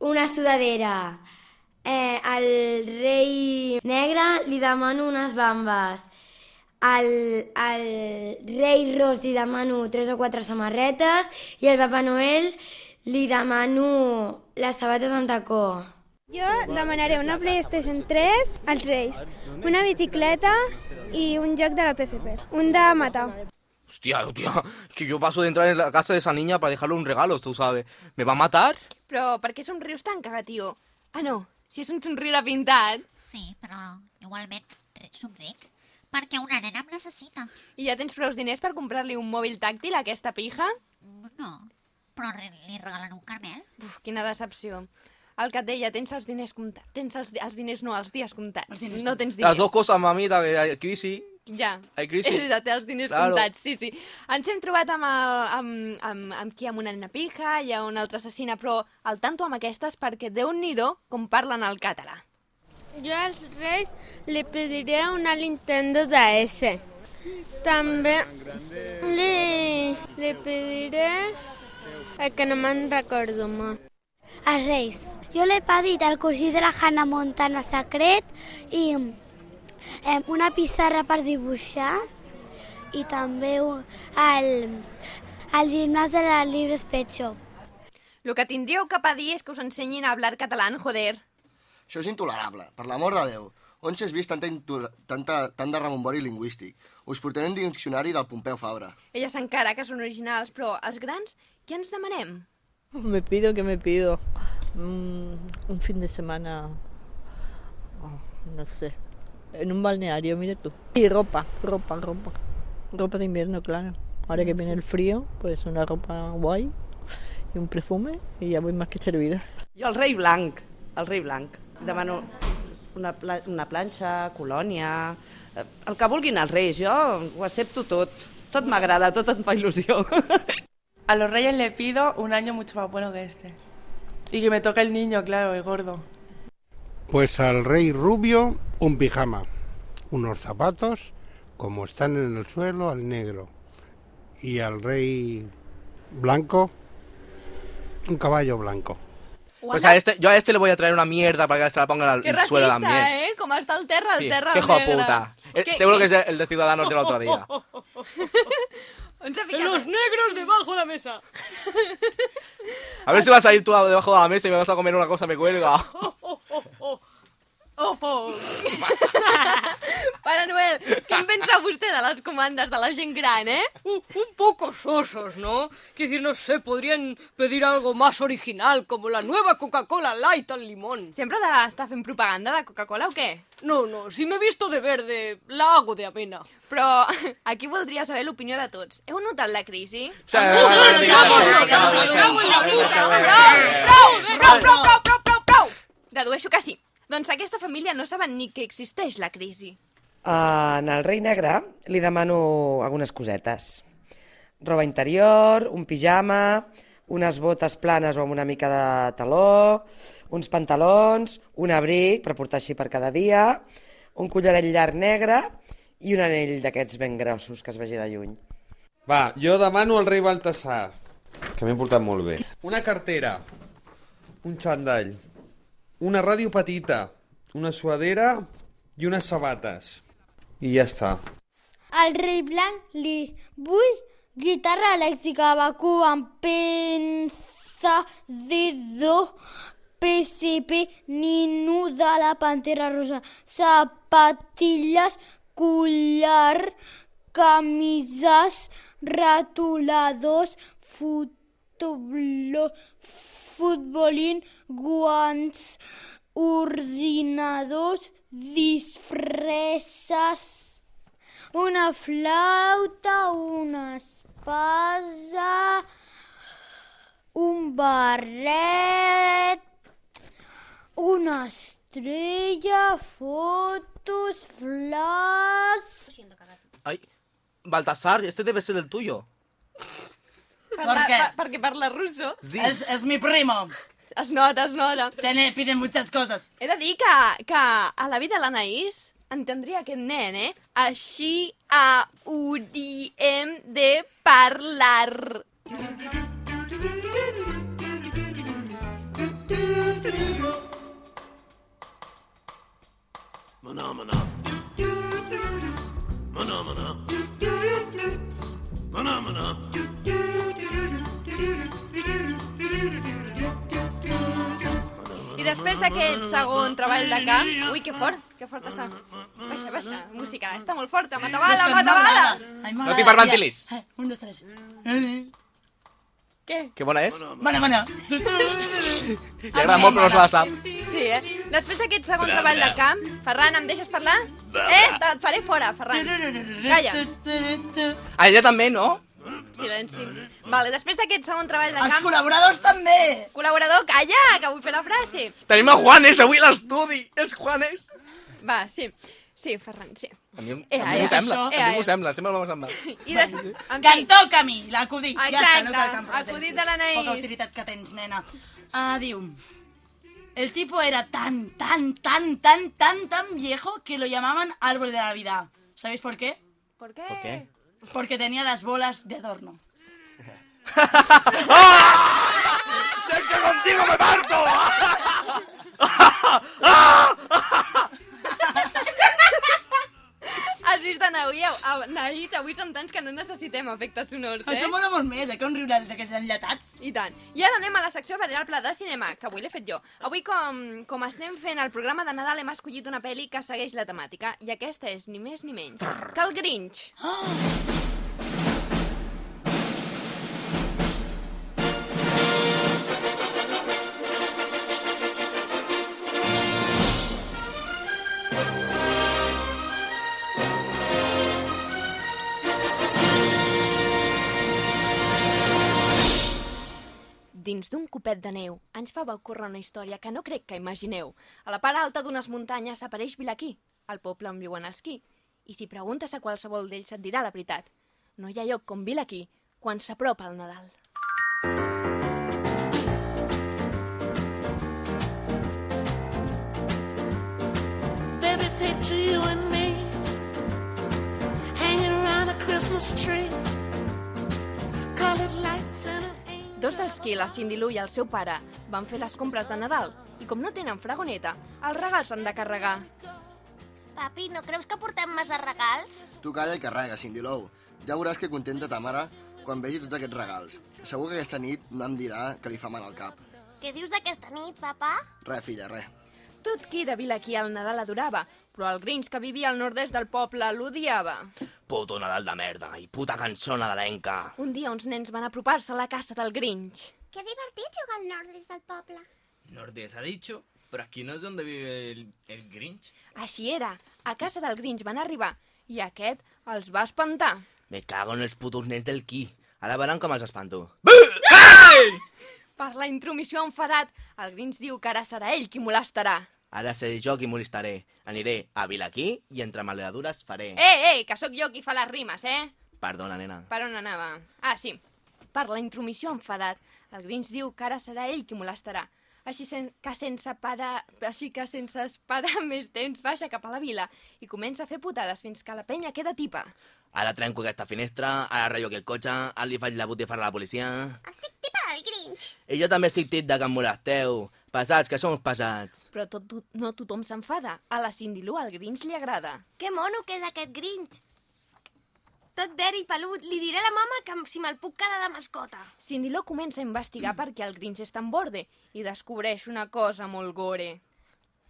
una sudadera. Eh, al rei negre li demano unes bambes. Al, al rei ros li demano tres o quatre samarretes i al Papa Noel li demano les sabates amb tacó. Jo demanaré una PlayStation 3 als Reis, una bicicleta i un joc de la PSP, un de matar. Hostia, tía, que yo paso de entrar en la casa de esa niña para dejarle un regalo, tú sabes. ¿Me va a matar? Però per què somrius tant, Cagatió? Ah, no, si és un somriure pintat. Sí, però igualment somric perquè una nena em necessita. I ja tens prou diners per comprar-li un mòbil tàctil a aquesta pija? No, però re- li regalen un carmel. Uf, quina decepció. El que et deia, tens els diners comptats. Tens els, els diners, no, els dies comptats. No tens diners. Las dos cosas, mamita, que hay crisis. Ja. Hay crisis. És veritat, té els diners Claro. comptats, sí, sí. Ens hem trobat amb, el, amb, amb, amb qui? Amb una nena pija, hi ha una altra assassina, però al tanto amb aquestes perquè déu-n'hi-do com parlen el català. Jo als Reis li pediré una Nintendo DS. També li, li pediré el que no me'n recordo molt. Els Reis. Jo l'he pedit al cosí de la Hannah Montana secret i eh, una pissarra per dibuixar i també el, el gimnàs de la Libres Pet Shop. El que tindríeu que pedir és que us ensenyin a hablar català, joder. Això és intolerable, per l'amor de Déu. On s'has vist tanta, tanta, tant de rebombori lingüístic? Us portaré un diccionari del Pompeu Fabra. Elles encara que són originals, però els grans, què ens demanem? Me pido que me pido mm, un fin de semana, oh, no sé, en un balneario, mire tú. Y ropa, ropa, ropa. Ropa de invierno, claro. Ahora que viene el frío, pues una ropa guay y un perfume y ya voy más que servida. Jo el rei blanc, el rei blanc. Demano una, pla una planxa, colònia... eh, El que vulguin els reis, jo ho accepto tot. Tot m'agrada, tot em fa il·lusió. A los reyes le pido un año mucho más bueno que este. Y que me toque el niño, claro, el gordo. Pues al rey rubio un pijama, unos zapatos como están en el suelo al negro y al rey blanco un caballo blanco. Pues a este, yo a este le voy a traer una mierda para que se la ponga al Que el suelo racista, también. eh? Com està el terra, Sí, el terra qué hijo puta. Eh, Seguro que es el de Ciudadanos del otro día. Los negros debajo de la mesa. A ver si vas a ir tú debajo de la mesa y me vas a comer una cosa, me cuelga. Oh, ho, ho. Pare Noel, què en pensa vostè de les comandes de la gent gran, eh? Un, un poco sosos, ¿no? Quiero decir, no sé, podrían pedir algo más original, como la nueva Coca-Cola Light al limón. Sempre d'estar fent propaganda de Coca-Cola o què? No, no, si me he visto de verde, la hago de avena. Però aquí voldria saber l'opinió de tots. Heu notat la crisi? Sí, sí, sí, Prou, prou, prou, prou, prou, prou, prou! Dedueixo que sí. Doncs aquesta família no saben ni que existeix la crisi. Uh, en el rei negre li demano algunes cosetes. Roba interior, un pijama, unes botes planes o amb una mica de taló, uns pantalons, un abric per portar així per cada dia, un collaret llarg negre i un anell d'aquests ben grossos que es vegi de lluny. Va, jo demano al rei Baltasar, que m'he portat molt bé. Una cartera, un xandall, una ràdio petita, una suadera i unes sabates. I ja està. Al rei blanc li vull guitarra elèctrica, Bakú pensa de do, PCP, Ninu de la Pantera Rosa, zapatilles, collar, camises, ratoladors, futbol, futbolín, guants, ordinadors, disfresses, una flauta, una espasa, un barret, una estrella, fotos, flash... Ay, Baltasar, este debe ser el tuyo. Parla, què? pa, perquè parla russo. Sí. Es, es mi primo. Es nota, es nota. Tiene, pide muchas cosas. He de dir que, que a la vida de l'Anaïs entendria aquest nen, eh? Així hauríem de parlar. Mana, mana. Mana, mana. Mana, mana. I després d'aquest segon treball de camp... Ui, que fort, que fort està. Baixa, baixa, música, està molt forta. Matabala, matabala! No t'hi parventilis. Eh, un, dos, tres. Què? Que bona és. Mana, mana. Li agrada molt, però no se la sap. Sí, eh? Després d'aquest segon treball de camp... Ferran, em deixes parlar? Eh? Et faré fora, Ferran. Calla. Ella també, no? Silenci. Vale, després d'aquest segon treball de camp... Els col·laboradors també! Col·laborador, calla, que vull fer la frase. Tenim a Juanes avui a l'estudi. És Juanes. Va, sí. Sí, Ferran, sí. A mi, Ea, a mi m'ho sembla. A mi m'ho sembla. Sempre m'ho sembla. I des... Que em toca a mi, l'acudit. Ja està, no Exacte, acudit de l'Anaïs. Poca autoritat que tens, nena. Ah, diu... El tipo era tan, tan, tan, tan, tan, tan viejo que lo llamaban árbol de Navidad. ¿Sabéis por qué? ¿Por qué? ¿Por qué? Porque tenía las bolas de adorno. ¡Es que contigo me parto! Has vist, Anaïs, Anaïs, avui som tants que no necessitem efectes sonors, eh? Això mola molt més, eh, que un riure d'aquests enllatats. I tant. I ara anem a la secció Variable de cinema, que avui l'he fet jo. Avui, com, com estem fent el programa de Nadal, hem escollit una pel·li que segueix la temàtica, i aquesta és ni més ni menys que el Grinch. Dins d'un copet de neu ens fa ocórrer una història que no crec que imagineu. A la part alta d'unes muntanyes apareix Vilaquí, el poble on viuen els qui. I si preguntes a qualsevol d'ells et dirà la veritat. No hi ha lloc com Vilaquí quan s'apropa el Nadal. Baby, you and me hanging around a Christmas tree. Colored lights and an angel. Dos dels qui, la Cindy Lou i el seu pare, van fer les compres de Nadal i com no tenen fragoneta, els regals s'han de carregar. Papi, no creus que portem massa regals? Tu calla i carrega, Cindy Lou. Ja veuràs que contenta ta mare quan vegi tots aquests regals. Segur que aquesta nit no em dirà que li fa mal al cap. Què dius d'aquesta nit, papa? Re, filla, re. Tot qui de al Nadal adorava, però el Grinch que vivia al nord-est del poble l'odiava. Puto Nadal de merda i puta cançó nadalenca. Un dia uns nens van apropar-se a la casa del Grinch. Que divertit jugar al nord des del poble. Nordes ha dicho, pero aquí no es donde vive el, el Grinch. Així era, a casa del Grinch van arribar i aquest els va espantar. Me cago en els putos nens del qui. Ara veran com els espanto. Per la intromissió enfadat, el Grinch diu que ara serà ell qui molestarà. Ara seré jo qui molestaré. Aniré a Vilaquí i entre maleadures faré... Ei, ei, que sóc jo qui fa les rimes, eh? Perdona, nena. Per on anava? Ah, sí. Per la intromissió enfadat, el Grinch diu que ara serà ell qui molestarà. Així sen que sense parar, així que sense esperar més temps baixa cap a la vila i comença a fer putades fins que la penya queda tipa. Ara trenco aquesta finestra, ara ratllo aquest cotxe, ara li faig la botifarra a la policia... Tipa del Grinch. I jo també estic tit de que em molesteu. Pesats, que som uns pesats. Però tot, to- no tothom s'enfada. A la Cindy Lou al Grinch li agrada. Que mono que és aquest Grinch. Tot verd i pelut. Li diré a la mama que si me'l puc quedar de mascota. Cindy Lou comença a investigar perquè el Grinch és tan borde i descobreix una cosa molt gore.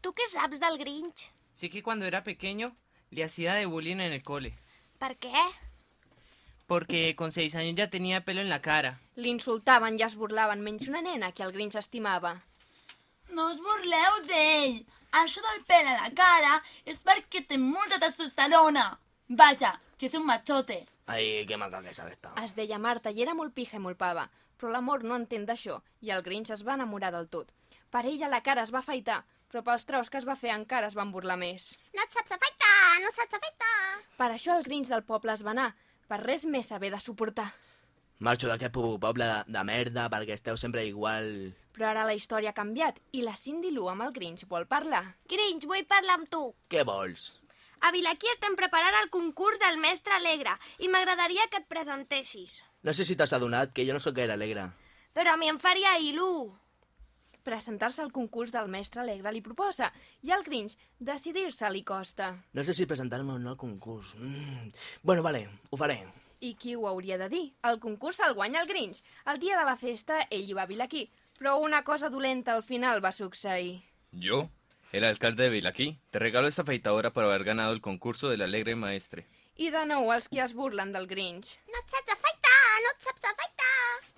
Tu què saps del Grinch? Sí que cuando era pequeño le hacía de bullying en el cole, Per què? porque con seis años ya tenía pelo en la cara. L'insultaven i es burlaven menys una nena que el Grinch estimava. No us burleu d'ell. Això del pèl a la cara és perquè té molta testosterona. Vaja, que és un machote. Ai, que maca que és aquesta. Es deia Marta i era molt pija i molt pava, però l'amor no entén d'això i el Grinch es va enamorar del tot. Per ella la cara es va afaitar, però pels traus que es va fer encara es van burlar més. No et saps afaitar, no saps afaitar. Per això el Grinch del poble es va anar, per res més haver de suportar. Marxo d'aquest poble de, de merda perquè esteu sempre igual... Però ara la història ha canviat i la Cindy Lou amb el Grinch vol parlar. Grinch, vull parlar amb tu. Què vols? A Vilaquí estem preparant el concurs del mestre alegre i m'agradaria que et presentessis. No sé si t'has adonat que jo no sóc gaire alegre. Però a mi em faria il·lu. Presentar-se al concurs del mestre alegre li proposa i al Grinch decidir-se li costa. No sé si presentar-me o no al concurs. Mm. Bueno, vale, ho faré. I qui ho hauria de dir? El concurs el guanya el Grinch. El dia de la festa ell hi va a Vilaquí, però una cosa dolenta al final va succeir. Yo, el alcalde de Vilaquí, te regalo esta afeitadora por haber ganado el concurso del alegre maestre. I de nou els qui es burlen del Grinch. No et saps afaitar, no et saps afaitar.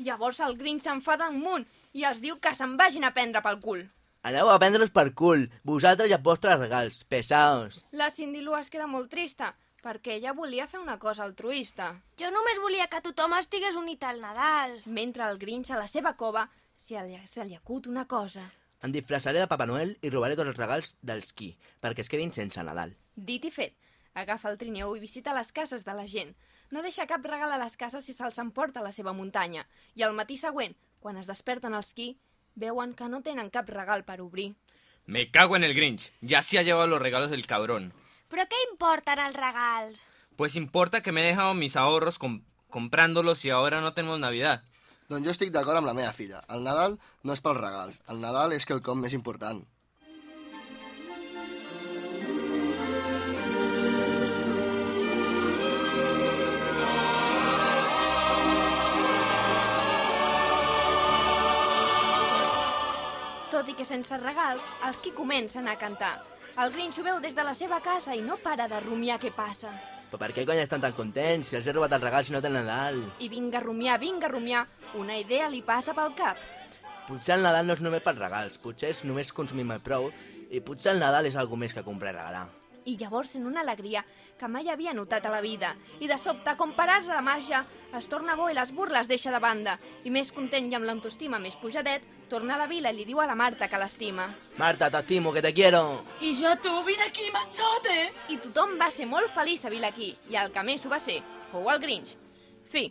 Llavors el Grinch s'enfada un munt i els diu que se'n vagin a prendre pel cul. Aneu a prendre'ls per cul, vosaltres i els vostres regals, pesaos. La Cindy Lou es queda molt trista, perquè ella volia fer una cosa altruista. Jo només volia que tothom estigués unit al Nadal. Mentre el Grinch a la seva cova se li, se li acut una cosa. Em disfressaré de Papa Noel i robaré tots els regals dels qui, perquè es quedin sense Nadal. Dit i fet. Agafa el trineu i visita les cases de la gent. No deixa cap regal a les cases si se'ls emporta a la seva muntanya. I al matí següent, quan es desperten els qui, veuen que no tenen cap regal per obrir. Me cago en el Grinch, ya se ha llevado los regalos del cabrón. Però què importen els regals? Pues importa que me he dejado mis ahorros com- comprándolos y ahora no tenemos Navidad. Doncs jo estic d'acord amb la meva filla. El Nadal no és pels regals. El Nadal és quelcom més important. Tot i que sense regals, els qui comencen a cantar. El Grinch ho veu des de la seva casa i no para de rumiar què passa. Però per què cony estan tan contents si els he robat els regals i no té el Nadal? I vinga a rumiar, vinga a rumiar, una idea li passa pel cap. Potser el Nadal no és només pels regals, potser és només consumir-me prou i potser el Nadal és algo més que comprar i regalar. I llavors sent una alegria que mai havia notat a la vida. I de sobte, com per art de màgia, es torna bo i les burles deixa de banda. I més content i amb l'autoestima més pujadet, torna a la vila i li diu a la Marta que l'estima. Marta, t'estimo, que te quiero. I jo tu, vine aquí, machote. I tothom va ser molt feliç a Vilaquí, i el que més ho va ser fou el Grinch. Fi.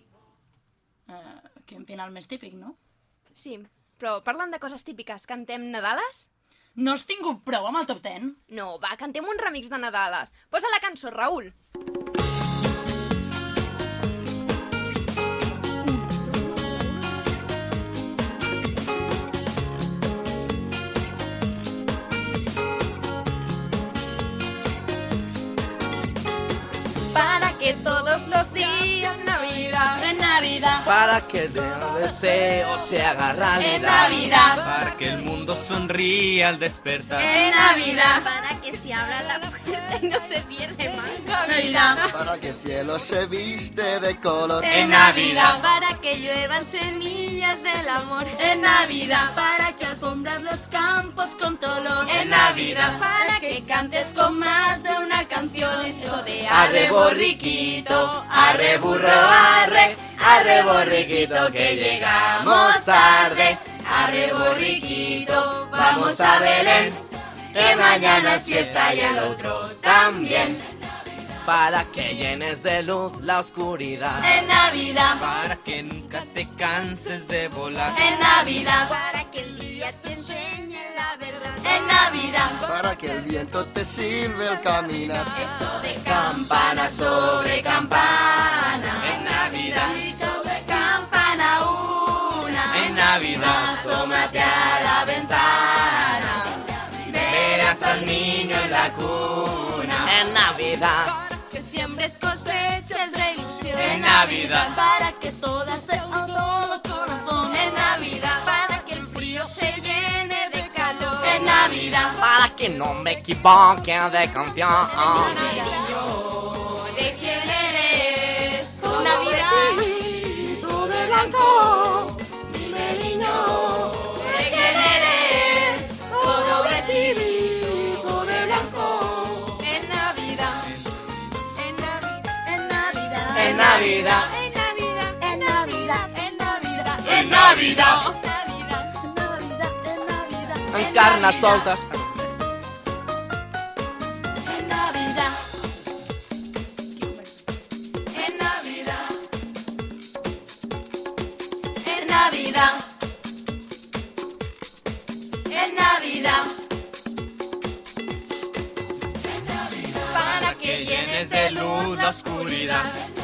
Uh, quin final més típic, no? Sí, però parlant de coses típiques, cantem Nadales? No has tingut prou amb el top 10? No, va, cantem un remix de Nadales. Posa la cançó, Raül. Para que el deseo se haga realidad. En Navidad. Para que el mundo sonríe al despertar. En Navidad. Para que se abra la puerta y no se pierde más. Navidad. Para que el cielo se viste de color. En Navidad. Para que lluevan semillas del amor. En Navidad. Para que alfombras los campos con dolor. En Navidad. Para que cantes con más de una canción. Eso de Arre borriquito, arre burro, arre, arre borriquito que llegamos tarde. Arre borriquito, vamos a Belén, que mañana es fiesta y el otro también. Para que llenes de luz la oscuridad. En Navidad. Para que nunca te canses de volar. En Navidad. Para que el día te enseñe la verdad. En Navidad. Para que el viento te silbe al caminar. Eso de campana sobre campana. Asómate a la ventana. Verás al niño en la cuna. En Navidad. Que siembres cosechas de ilusión. En Navidad. Para que todas sean un solo corazón. En Navidad. Para que el frío se llene de calor. En Navidad. Para que no me equivoque de canción. En Navidad. En Navidad. En Navidad. En Navidad. En Navidad. En carnestoltes. En Navidad. En Navidad. En Navidad. En Navidad. Para que llenes de luz la oscuridad.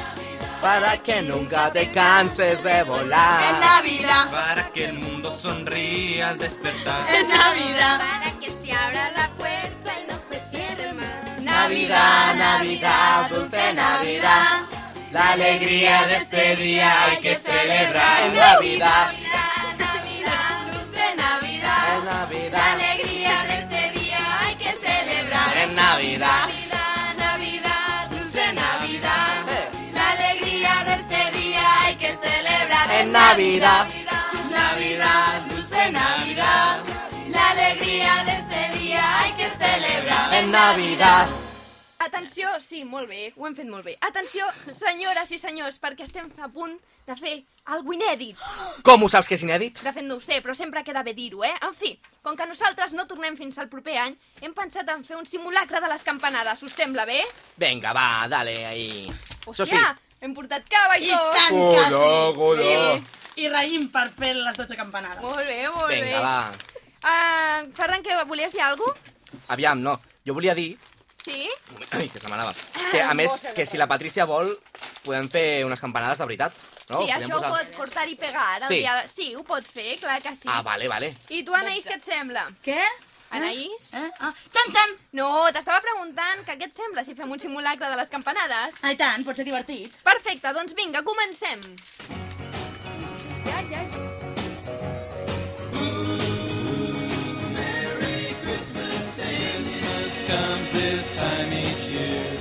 Para que nunca te canses de volar. En Navidad. Para que el mundo sonríe al despertar. En Navidad. Para que se abra la puerta y no se cierre más. Navidad, Navidad, dulce Navidad. La alegría de este día hay que celebrar. En Navidad. Navidad, Navidad. Navidad, dulce Navidad. La alegría de este día hay que celebrar. En Navidad. Atenció, sí, molt bé, ho hem fet molt bé. Atenció, senyores i senyors, perquè estem a punt de fer algo inèdit. Com ho saps que és inèdit? De fet, no ho sé, però sempre queda bé dir-ho, eh? En fi, com que nosaltres no tornem fins al proper any, hem pensat en fer un simulacre de les campanades. Us sembla bé? Vinga, va, dale, ahí. Això sí. Hòstia, hem portat cava i I tot. tant que Colló, sí. colló. I, I raïm per fer les 12 campanades. Molt bé, molt bé. Vinga, va. Uh, Ferran, que volies dir alguna cosa? Aviam, no. Jo volia dir Sí? Ai, que se m'anava. Que, a més, que si la Patrícia vol, podem fer unes campanades de veritat. No? sí, Podem això ho pot portar i pegar. El Sí. dia sí, ho pot fer, clar que sí. Ah, vale, vale. I tu, Anaïs, què et sembla? Què? Anaïs? Eh? Ah, tant, tant! No, t'estava preguntant que què et sembla si fem un simulacre de les campanades. Ai, tant, pot ser divertit. Perfecte, doncs vinga, comencem. Ja, ja, ja. Christmas comes this time each year.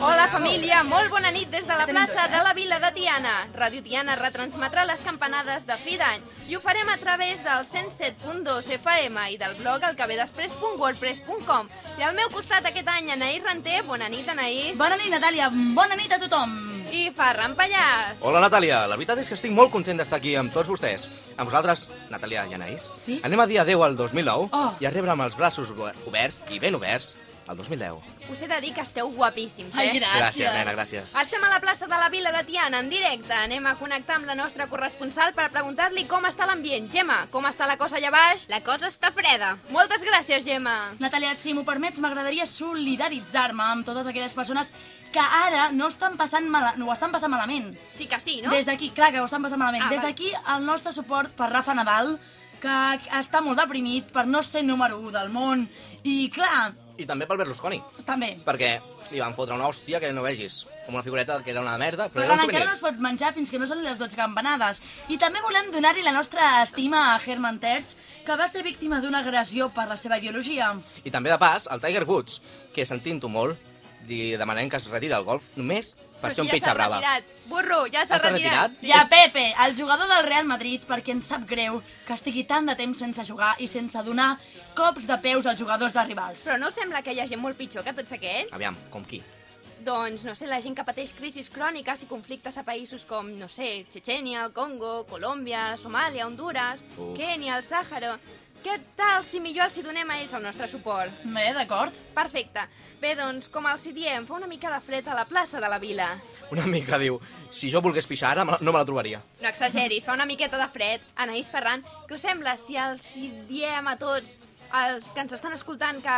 Hola, família, molt bona nit des de la plaça de la Vila de Tiana. Ràdio Tiana retransmetrà les campanades de fi d'any i ho farem a través del 107.2 FM i del blog elquevedesprès.wordpress.com. I al meu costat aquest any, Anaïs Ranter. Bona nit, Anaïs. Bona nit, Natàlia. Bona nit a tothom. I Ferran Pallàs. Hola, Natàlia. La veritat és que estic molt content d'estar aquí amb tots vostès. Amb vosaltres, Natàlia i Anaïs. Sí? Anem a dir adeu al 2009 Oh. i a rebre amb els braços ober- oberts i ben oberts el 2010. Us he de dir que esteu guapíssims, eh? Ai, gràcies. Gràcies, nena, gràcies. Estem a la plaça de la Vila de Tiana, en directe. Anem a connectar amb la nostra corresponsal per preguntar-li com està l'ambient. Gemma, com està la cosa allà baix? La cosa està freda. Moltes gràcies, Gemma. Natàlia, si m'ho permets, m'agradaria solidaritzar-me amb totes aquelles persones que ara no, estan passant mala... no ho estan passant malament. Sí que sí, no? Des d'aquí, clar que ho estan passant malament. Ah, Des d'aquí, el nostre suport per Rafa Nadal, que està molt deprimit per no ser número 1 del món. I, clar, I també pel Berlusconi, També. perquè li van fotre una hòstia que no vegis, com una figureta que era una merda, però, Però era encara no es pot menjar fins que no són les 12 campanades. I també volem donar-li la nostra estima a Herman Terz, que va ser víctima d'una agressió per la seva ideologia. I també, de pas, el Tiger Woods, que sentint-ho molt, li demanem que es retiri del golf només per ser un pitxa brava. retirat. Burro, ja s'ha Ah, retirat. retirat? I a Pepe, el jugador del Real Madrid, perquè ens sap greu que estigui tant de temps sense jugar i sense donar cops de peus als jugadors de rivals. Però no sembla que hi hagi molt pitjor que tots aquests? Aviam, com qui? Doncs, no sé, la gent que pateix crisis cròniques i conflictes a països com, no sé, Chechenia, el Congo, Colòmbia, Somàlia, Honduras, Uf. Kènia, el Sàhara... Què tal si millor els hi donem a ells el nostre suport? Bé, d'acord. Perfecte. Bé, doncs, com els hi diem, fa una mica de fred a la plaça de la vila. Una mica diu, si jo volgués pixar ara, no me la trobaria. No exageris, fa una miqueta de fred. Anaïs Ferran, què us sembla si els hi diem a tots els que ens estan escoltant que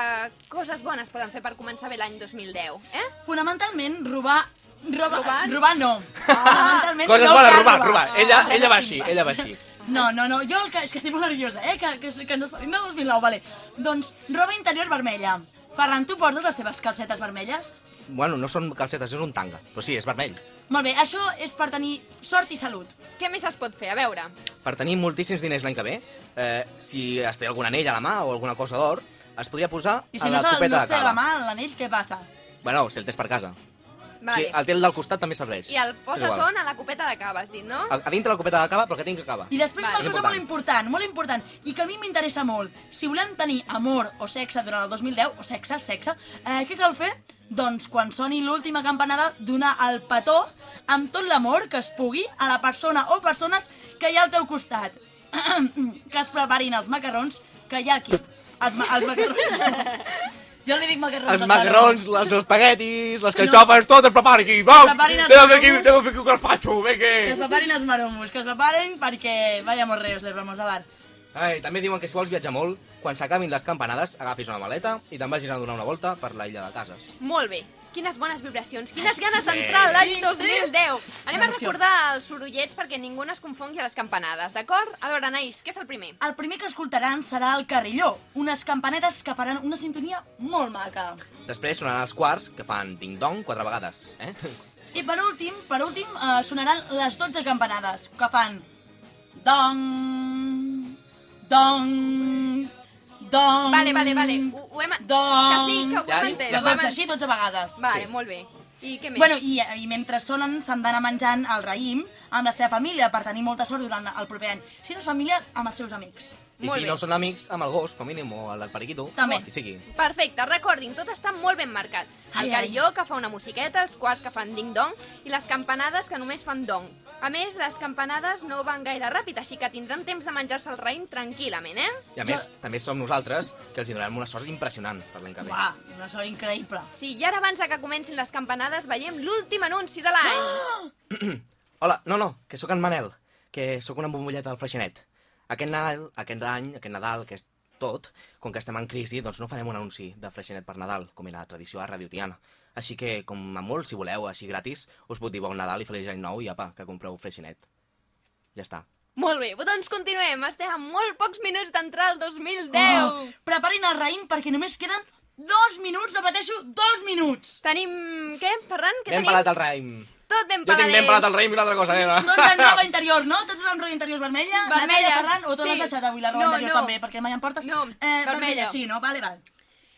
coses bones poden fer per començar bé l'any 2010, eh? Fonamentalment, robar... Robar, Robar? robar no. Fonamentalment, Coses no bones, robar, robar. Ella, Ah, ella va sí, així, ella va així. No, no, no, jo el que, és que estic molt nerviosa, eh, que, que, que ens del 2009, vale. Doncs, roba interior vermella. Ferran, tu portes les teves calcetes vermelles? Bueno, no són calcetes, és un tanga. Però sí, és vermell. Molt bé, això és per tenir sort i salut. Què més es pot fer? A veure. Per tenir moltíssims diners l'any que ve, eh, si es té algun anell a la mà o alguna cosa d'or, es podria posar I si a no, la se, copeta no de sé a la cava. mà l'anell, què passa? Bueno, si el tens per casa. Vale. Sí, el té el del costat també serveix. I el És poses igual. on? A la copeta de cava, has dit, no? A, a dintre la copeta de cava, però que tingui cava. I després Vale. una cosa molt important, molt important, i que a mi m'interessa molt. Si volem tenir amor o sexe durant el 2010, o sexe, sexe, eh, què cal fer? Doncs quan soni l'última campanada, donar el petó amb tot l'amor que es pugui a la persona o persones que hi ha al teu costat. que es preparin els macarrons que hi ha aquí. Els, ma els macarrons. jo li dic macarrons. Els macarrons, els espaguetis, les carxofes, tot es prepara aquí. Va, Preparin els anem a fer aquí, anem a fer aquí un carpaccio, Que es preparin els marombos, que es preparen perquè vayamos reos, les vamos a dar. Ai, també diuen que si vols viatjar molt, quan s'acabin les campanades, agafis una maleta i te'n vagis a donar una volta per la illa de cases. Molt bé. Quines bones vibracions, quines Sí, ganes sí, d'entrar a l'any sí, 2010. Anem a recordar els sorollets perquè ningú no es confongui a les campanades, d'acord? A veure, Anaïs, què és el primer? El primer que escoltaran serà el Carrilló, unes campanetes que faran una sintonia molt maca. Després sonaran els quarts, que fan ding-dong quatre vegades, eh? I per últim, per últim, eh, sonaran les 12 campanades, que fan dong, dong, dong... Vale, vale, vale. Ho, ho hem... Dong. Que sí, que ho Ja, hem entès. les ho hem 12, entès. així 12 vegades. Vale, Sí. molt bé. I què més? Bueno, i, i mentre sonen s'han d'anar menjant el raïm amb la seva família per tenir molta sort durant el proper any. Si no és família, amb els seus amics. I si no són amics, amb el gos, com a mínim, o el del periquito. També. Qui sigui. Perfecte, recordin, tot està molt ben marcat. El ai. carilló, que fa una musiqueta, els quarts que fan ding-dong, i les campanades, que només fan dong. A més, les campanades no van gaire ràpid, així que tindran temps de menjar-se el raïm tranquil·lament, eh? I a més, també som nosaltres, que els hi donem una sort impressionant per l'any que ve. Uah, una sort increïble. Sí, i ara abans de que comencin les campanades veiem l'últim anunci de l'any. Hola, no, no, que sóc en Manel, que sóc una bombolleta del Freixenet. Aquest Nadal, aquest any, aquest Nadal, que és tot, com que estem en crisi, doncs no farem un anunci de Freixenet per Nadal, com era la tradició a Radio Tiana. Així que, com a molt, si voleu, així gratis, us puc dir bon Nadal i feliç any nou i apa, que compreu Freixenet. Ja està. Molt bé, doncs continuem. Estem a molt pocs minuts d'entrar al 2010. Oh, preparin el raïm perquè només queden dos minuts, repeteixo, dos minuts. Tenim... què, Ferran? Què Ben tenim? pelat el raïm. Tot ben Jo tinc ben pelat el raïm i una altra cosa, nena. Doncs en roba interior, no? Tots amb roba interior vermella? Vermella. Natàlia Ferran, o tu Sí. l'has deixat avui la roba No, interior no. també, perquè mai em portes? No, eh, vermella. sí, no? Vale, vale.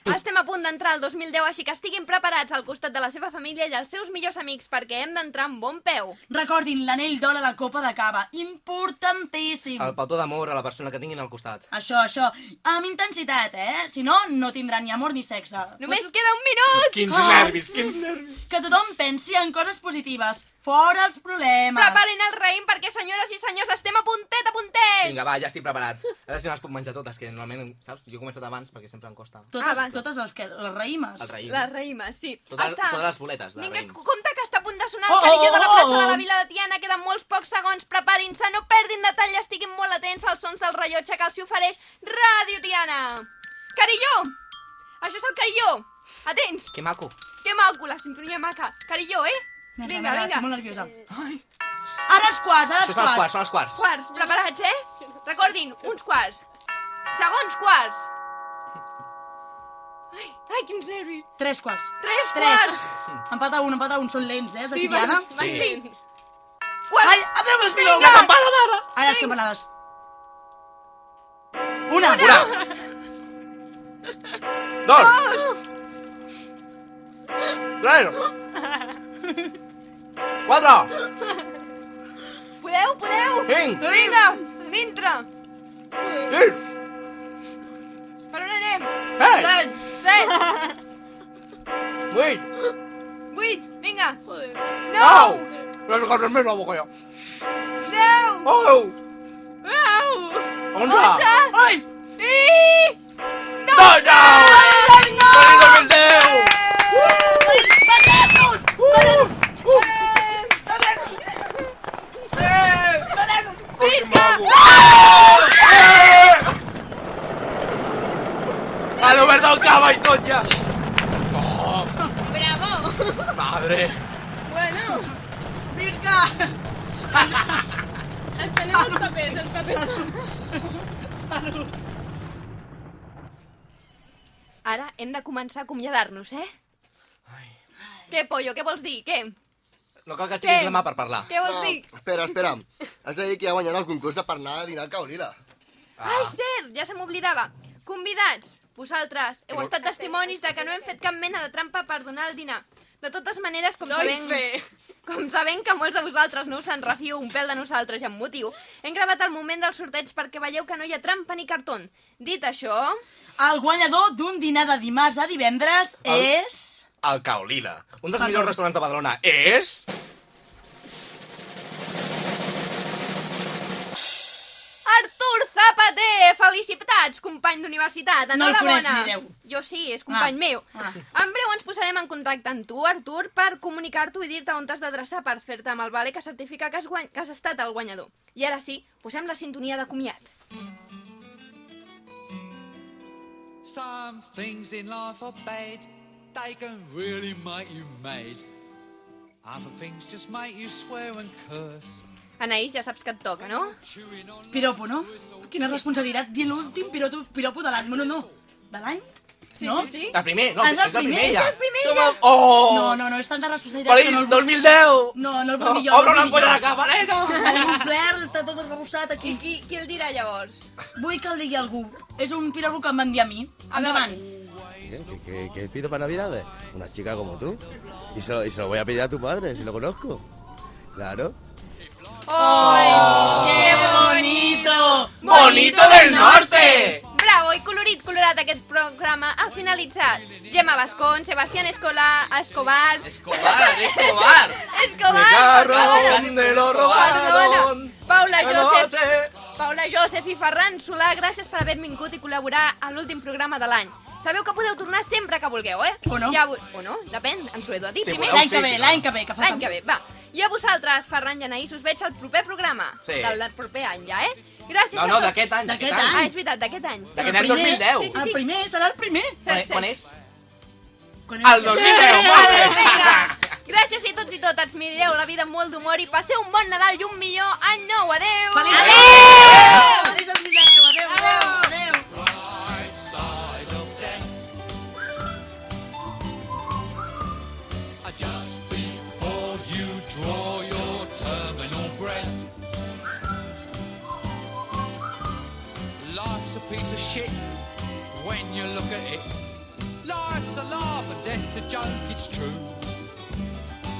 Estem a punt d'entrar al 2010, així que estiguin preparats al costat de la seva família i els seus millors amics perquè hem d'entrar amb bon peu. Recordin l'anell d'or a la copa de cava. Importantíssim. El petó d'amor a la persona que tinguin al costat. Això, això. Amb intensitat, eh? Si no, no tindran ni amor ni sexe. Només queda un minut! Quins nervis, quins nervis. Que tothom pensi en coses positives. Fora els problemes. Preparen el raïm perquè, senyores i senyors, estem a puntet, a puntet! Vinga, va, ja estic preparat. A veure si me les puc menjar totes, que normalment, saps? Jo he començat abans perquè sempre em costa. Totes, Ah, totes les, que, les raïmes. El raïm. Les raïmes, sí. Totes, Està. totes les boletes de Vinga, raïm. compte que està a punt de sonar Oh, el carilló de la oh, plaça oh, de la oh. Vila de Tiana. Queden molts pocs segons. Preparin-se, no perdin detall, estiguin molt atents als sons del rellotge que els ofereix Ràdio Tiana. Carilló! Això és el carilló. Atents! Que maco. Que maco, la sintonia maca. Carilló, eh? Vinga, Vinga, estic molt nerviosa. Ai. Ara els quarts, ara els Això són els quarts. quarts, són els quarts. Quarts, preparats, eh? Recordin, uns quarts. Segons quarts. Ai, ai, quins nervis. Tres quarts. Tres Tres. quarts. Empat a un, empat a un. Són lents, eh, els Sí, d'aquí, Diana? va- va- sí. Quarts. Ai, adéu, les Vinga. La campana d'ara. Ara les campanades. Una. Una. Dos. Tres. Quatre. Podeu, podeu. Cinc. Vinga, dintre. Sis. Per on anem? Set. Set. Vuit. Vuit. Vinga. Nou. Més la boca ja. Deu. Oh. Deu. Onze. Ai. I... Dotze. Feliç començar a acomiadar-nos, eh? Què, pollo, què vols dir? Què? No cal que aixequis la mà per parlar. Què vols No, dir? espera, espera. Has de dir que ha guanyat el concurs de per anar a dinar al Caolila. Ah. Ai, cert, ja se m'oblidava. Convidats, vosaltres, heu estat testimonis de que no hem fet cap mena de trampa per donar el dinar. De totes maneres, com sabem, com sabem que molts de vosaltres no us en refiu un pèl de nosaltres i amb motiu, hem gravat el moment del sorteig perquè veieu que no hi ha trampa ni cartón. Dit això... El guanyador d'un dinar de dimarts a divendres El- és... El Caolila, un dels millors restaurants de Badalona, és... Artur Zapater! Felicitats, company d'universitat! No el coneix Enhorabona! ni Déu. Jo sí, és company Ah. meu. Ah. En breu ens posarem en contacte amb tu, Artur, per comunicar-t'ho i dir-te on t'has d'adreçar per fer-te amb el vale que certifica que has, guany... que has estat el guanyador. I ara sí, posem la sintonia de comiat. Some things in life are bad, they can really make you mad. Other things just make you swear and curse. Anaïs, ja saps que et toca, no? Piropo, no? Quina responsabilitat dir l'últim piropo, piropo de l'any. Bueno, no. De l'any? Sí, no? sí, sí. El primer, no, Ah, és el primer ja. És el primer Som ja. el- Oh! No, no, no, és tanta responsabilitat Feliç que no el... 2010! No, no el No, vull jo. obre no una ampolla de nena! Tenim un plert, està tot arrebossat aquí. I qui, qui el dirà llavors? Vull que el digui algú. És un piropo que em van dir a mi. Endavant. ¿Qué, qué- qué pido para Navidades? Una chica como tú. Y se, lo, y se lo voy a pedir a tu padre, si lo conozco. Claro. ¡Ay, qué bonito! ¡Bonito del norte! Bravo i colorit colorat aquest programa ha finalitzat. Gemma Bascón, Sebastián Escolar, Escobar... Escobar, Escobar. Escobar! Llegaron, donde lo robaron. Paula La Josep. Paula Josep i Ferran Solà, gràcies per haver vingut i col·laborar a l'últim programa de l'any. Sabeu que podeu tornar sempre que vulgueu, eh? O no. Ja, o no, depèn, ens ho he de dir Sí, primer. L'any que sí, ve, sí, l'any que ve, que L'any que ve, va. I a vosaltres, Ferran i Anaïs, us veig al proper programa. Sí. Del proper any, ja, eh? Gràcies No, no, d'aquest any, d'aquest any. Ah, és veritat, d'aquest any. D'aquest any 2010. Sí, sí, sí. El primer serà el primer. Quan, quan és? Quan El 2010, molt bé. Vinga. Gràcies a tots i totes, mireu la vida amb molt d'humor i passeu un bon Nadal i un millor any nou. Adeu! Feliç Adeu! Feliç 2010, adéu, adéu, adéu. Right side of death. Uh, Just before you draw your terminal breath. Life's a piece of shit when you look at it. Life's a laugh and death's a joke, it's true.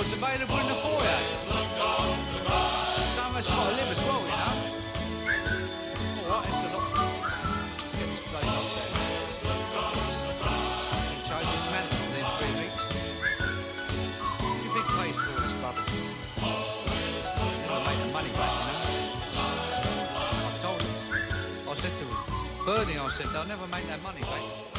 Landlord's available in the foyer. Some of us got to live as well, you know. All right, it's a lot. Let's get this place up there. Change this man within three weeks. What do you think pays for all this rubbish? Never make the money back, you know. I told him. I said to him, Bernie, I said, they'll never make that money back.